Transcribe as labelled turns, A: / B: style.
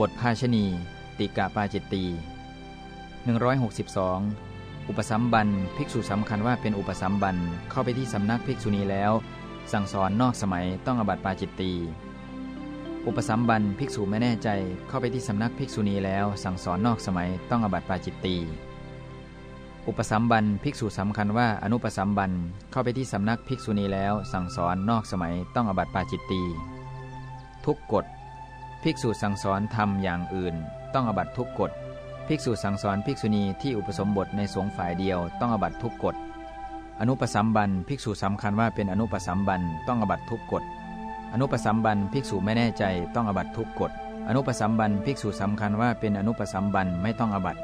A: บทภาชณี ติกะปาจิตตี 162 อุปสัมบันภิกษุสำคัญว่าเป็นอุปสัมบันเข้าไปที่สำนักภิกษุณีแล้ว สั่งสอนนอกสมัยต้องอบัติปาจิตตี อุปสัมบันภิกษุไม่แน่ใจเข้าไปที่สำนักภิกษุณีแล้ว สั่งสอนนอกสมัยต้องอบัติปาจิตตี อุปสัมบันภิกษุสำคัญว่าอนุปสัมบันเข้าไปที่สำนักภิกษุณีแล้ว สั่งสอนนอกสมัยต้องอบัติปาจิตตี ทุกกฎ ภิกษุสั่งสอนทำอย่างอื่น ต้องอบัตทุกกฎ ภิกษุสั่งสอนภิกษุณีที่อุปสมบทในสงฆ์ฝ่ายเดียวต้องอบัตทุกกฎ อนุปสัมบันภิกษุสำคัญว่าเป็นอนุปสัมบันต้องอบัตทุกกฎ อนุปสัมบันภิกษุไม่แน่ใจต้องอบัตทุกกฎ อนุปสัมบันภิกษุสำคัญว่าเป็นอนุปสัมบันไม่ต้องอบัติ